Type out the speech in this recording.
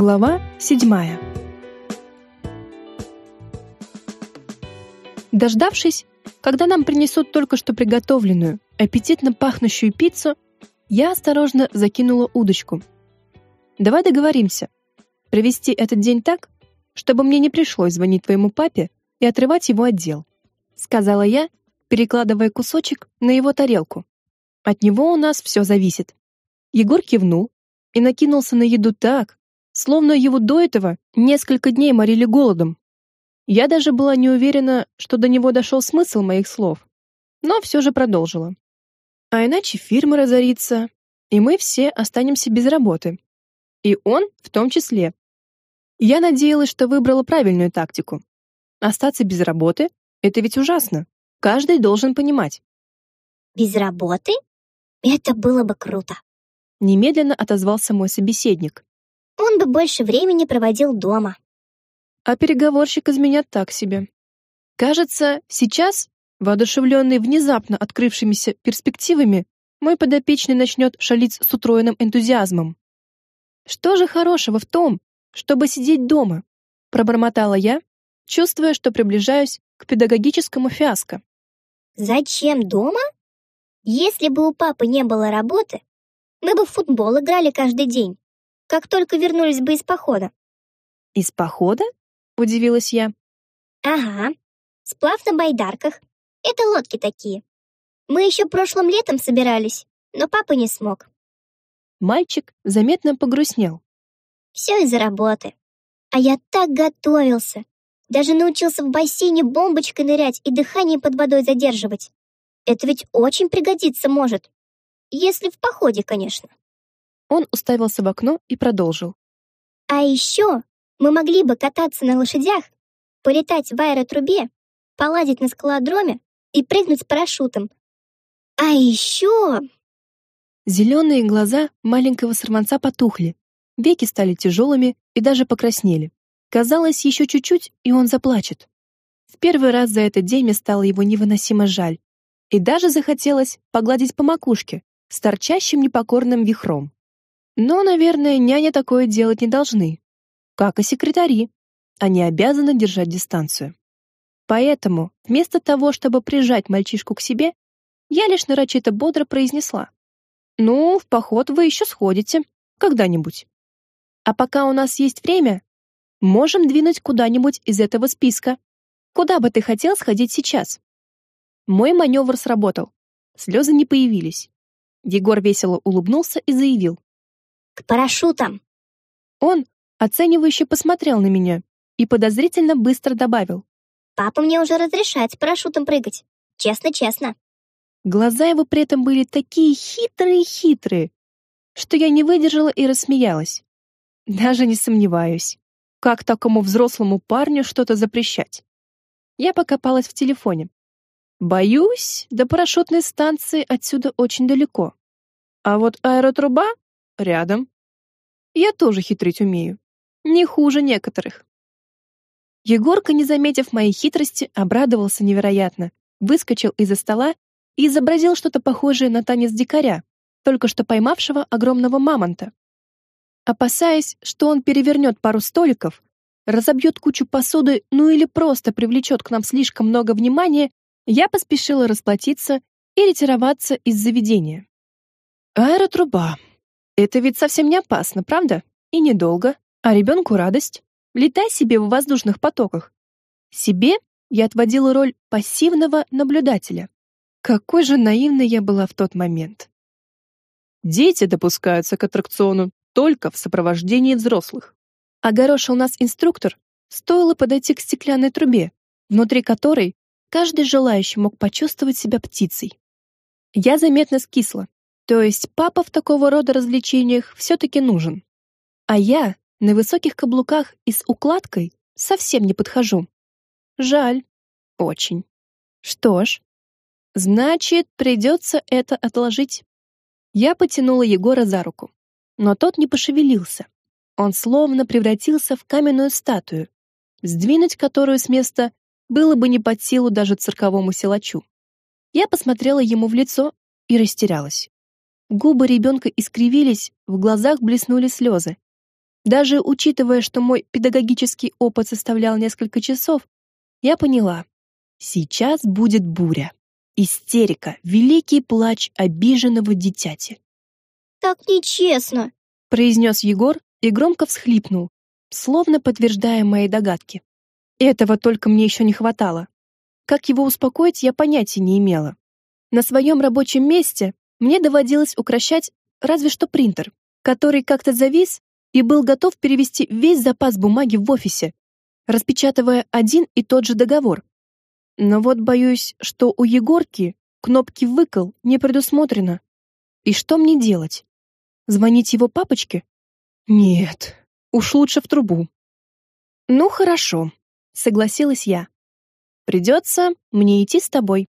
Глава седьмая. Дождавшись, когда нам принесут только что приготовленную, аппетитно пахнущую пиццу, я осторожно закинула удочку. Давай договоримся. Провести этот день так, чтобы мне не пришлось звонить твоему папе и отрывать его от дел, сказала я, перекладывая кусочек на его тарелку. От него у нас все зависит. Егор кивнул и накинулся на еду так, словно его до этого несколько дней морили голодом. Я даже была не уверена, что до него дошел смысл моих слов, но все же продолжила. А иначе фирма разорится, и мы все останемся без работы. И он в том числе. Я надеялась, что выбрала правильную тактику. Остаться без работы — это ведь ужасно. Каждый должен понимать. Без работы? Это было бы круто. Немедленно отозвался мой собеседник. Он бы больше времени проводил дома. А переговорщик из меня так себе. Кажется, сейчас, воодушевленный внезапно открывшимися перспективами, мой подопечный начнет шалить с утроенным энтузиазмом. Что же хорошего в том, чтобы сидеть дома? Пробормотала я, чувствуя, что приближаюсь к педагогическому фиаско. Зачем дома? Если бы у папы не было работы, мы бы в футбол играли каждый день как только вернулись бы из похода. Из похода? Удивилась я. Ага. Сплав на байдарках. Это лодки такие. Мы еще прошлым летом собирались, но папа не смог. Мальчик заметно погрустнел. Все из-за работы. А я так готовился. Даже научился в бассейне бомбочкой нырять и дыхание под водой задерживать. Это ведь очень пригодится может. Если в походе, конечно. Он уставился в окно и продолжил. А еще мы могли бы кататься на лошадях, полетать в аэротрубе, поладить на скалодроме и прыгнуть с парашютом. А еще... Зеленые глаза маленького сорванца потухли, веки стали тяжелыми и даже покраснели. Казалось, еще чуть-чуть, и он заплачет. В первый раз за этот день мне стало его невыносимо жаль, и даже захотелось погладить по макушке с торчащим непокорным вихром. Но, наверное, няня такое делать не должны, как и секретари. Они обязаны держать дистанцию. Поэтому, вместо того, чтобы прижать мальчишку к себе, я лишь нарочито бодро произнесла: "Ну, в поход вы еще сходите когда-нибудь. А пока у нас есть время, можем двинуть куда-нибудь из этого списка. Куда бы ты хотел сходить сейчас?" Мой маневр сработал. Слезы не появились. Егор весело улыбнулся и заявил: к парашютам. Он оценивающе посмотрел на меня и подозрительно быстро добавил: "Папа мне уже разрешает с парашютом прыгать. Честно-честно". Глаза его при этом были такие хитрые-хитрые, что я не выдержала и рассмеялась. Даже не сомневаюсь, как такому взрослому парню что-то запрещать. Я покопалась в телефоне. Боюсь, до парашютной станции отсюда очень далеко. А вот аэротруба рядом. Я тоже хитрить умею. Не хуже некоторых. Егорка, не заметив моей хитрости, обрадовался невероятно, выскочил из-за стола и изобразил что-то похожее на танец дикаря, только что поймавшего огромного мамонта. Опасаясь, что он перевернет пару столиков, разобьет кучу посуды, ну или просто привлечет к нам слишком много внимания, я поспешила расплатиться и ретироваться из заведения. Аэротруба. Это ведь совсем не опасно, правда? И недолго. А ребенку радость. Летай себе в воздушных потоках. Себе я отводила роль пассивного наблюдателя. Какой же наивной я была в тот момент. Дети допускаются к аттракциону только в сопровождении взрослых. Огорошил нас инструктор, стоило подойти к стеклянной трубе, внутри которой каждый желающий мог почувствовать себя птицей. Я заметно скисла, то есть папа в такого рода развлечениях все-таки нужен. А я на высоких каблуках и с укладкой совсем не подхожу. Жаль. Очень. Что ж, значит, придется это отложить. Я потянула Егора за руку, но тот не пошевелился. Он словно превратился в каменную статую, сдвинуть которую с места было бы не под силу даже цирковому силачу. Я посмотрела ему в лицо и растерялась. Губы ребенка искривились, в глазах блеснули слезы. Даже учитывая, что мой педагогический опыт составлял несколько часов, я поняла. Сейчас будет буря. Истерика, великий плач обиженного дитяти. «Так нечестно!» — произнес Егор и громко всхлипнул, словно подтверждая мои догадки. Этого только мне еще не хватало. Как его успокоить, я понятия не имела. На своем рабочем месте мне доводилось укращать разве что принтер, который как-то завис и был готов перевести весь запас бумаги в офисе, распечатывая один и тот же договор. Но вот боюсь, что у Егорки кнопки «выкол» не предусмотрено. И что мне делать? Звонить его папочке? Нет, уж лучше в трубу. Ну хорошо, согласилась я. Придется мне идти с тобой.